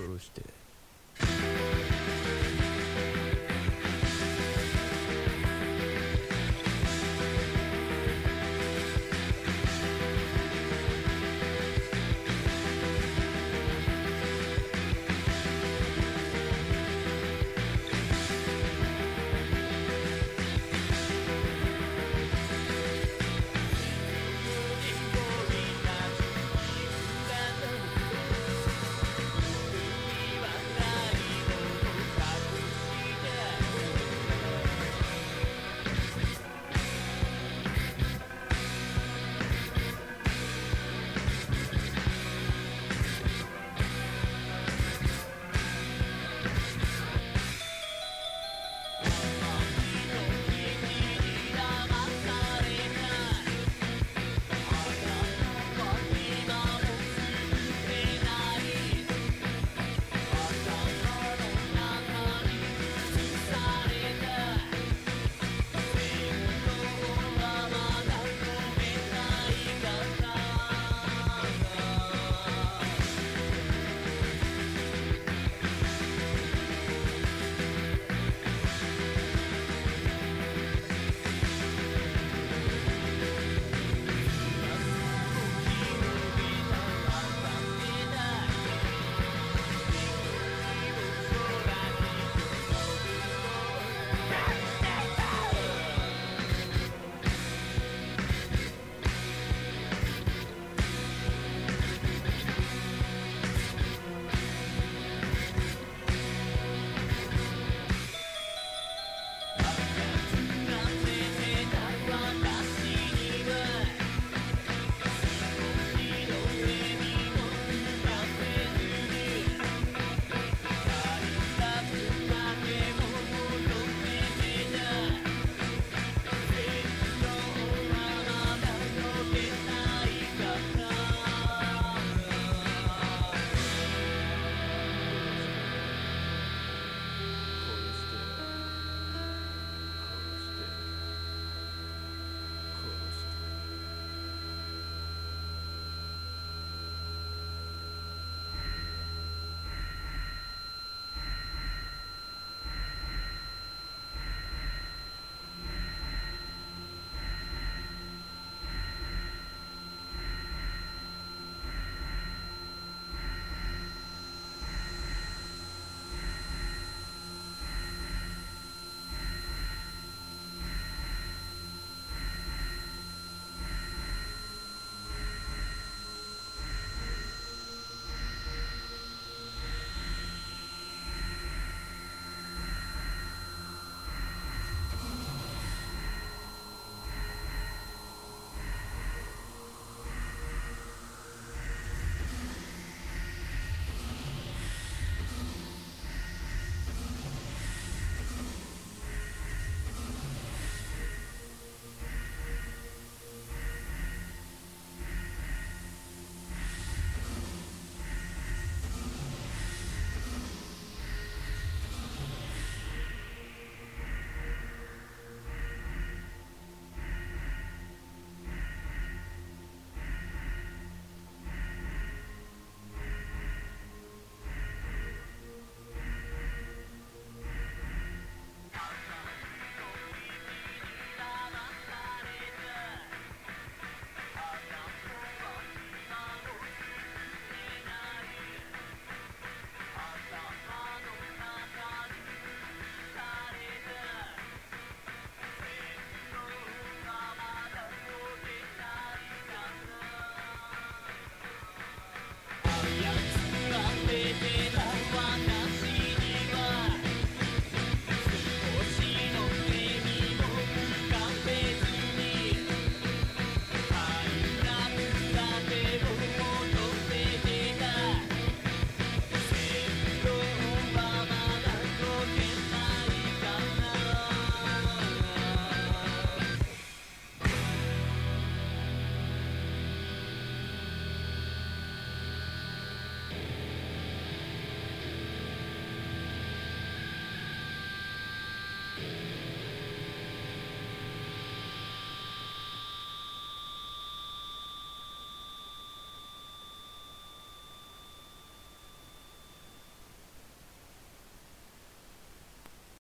殺して。